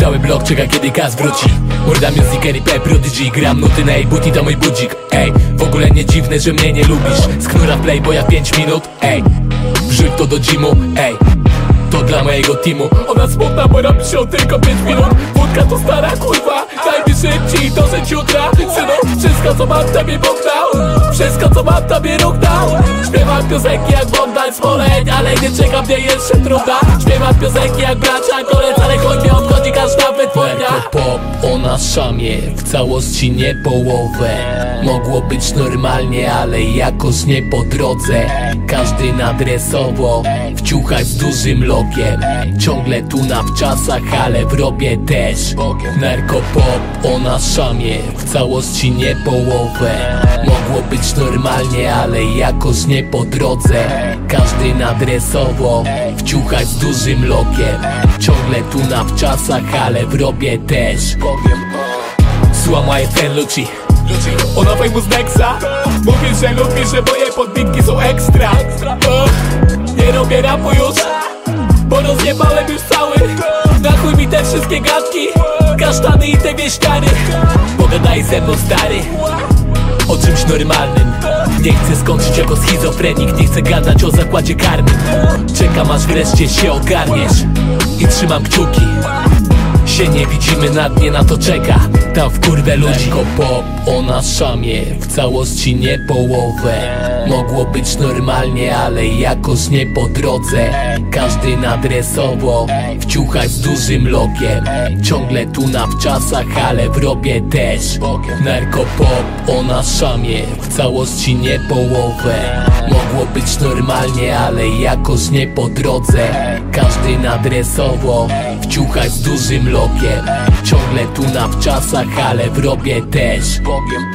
Cały blok czeka kiedy gaz wróci. Urda Music, R.I.P. Prodigy Gram nuty na jej buti, to mój budzik. Ej, w ogóle nie dziwne, że mnie nie lubisz. Sknura playboya 5 minut. Ej, wrzuć to do gymu Ej, to dla mojego teamu. Ona smutna, bo robi się tylko 5 minut. Wódka to stara kur... To że ciutra Synu, wszystko co mam tobie pognał Wszystko co mam tobie równał Śpiewam piosenki jak Bogdan Smoleń Ale nie czeka mnie jeszcze trudna. Śpiewam piosenki jak bracia Kolec Ale choć mnie obchodzi każda wytwórnia szamie W całości nie połowę. Mogło być normalnie, ale jakoś nie po drodze. Każdy nadresowo W ciuchach z dużym lokiem. Ciągle tu na wczasach, ale w robie też. Narkopop, ona szamie W całości nie połowę. Mogło być normalnie, ale jakoś nie po drodze. Każdy nadresowo W ciuchach z dużym lokiem. Ciągle tu na wczasach, ale w robie też Złamaj ten Luci. Ona z Nexa. Mówi, że lubi, że moje podbitki są ekstra. Nie robię rapu już Bo rozjebałem już cały. Na chuj mi te wszystkie gadki Kasztany i te wieśniary Pogadaj ze mną stary o czymś normalnym. Nie chcę skończyć jako schizofrenik Nie chcę gadać o zakładzie karnym. Czekam aż wreszcie się ogarniesz I trzymam kciuki się nie widzimy na dnie, na to czeka. Tam w kurwę ludzi. Pop, ona szamie W całości nie połowę. Mogło być normalnie, ale jakoś nie po drodze. Każdy nadresowo W ciuchach z dużym lokiem. Ciągle tu na wczasach, ale w robie też. Narkopop, ona szamie W całości nie połowę Normalnie, ale jakoś nie po drodze. Każdy nadresowo W z dużym lokiem. Ciągle tu na wczasach, ale w też. Bogiem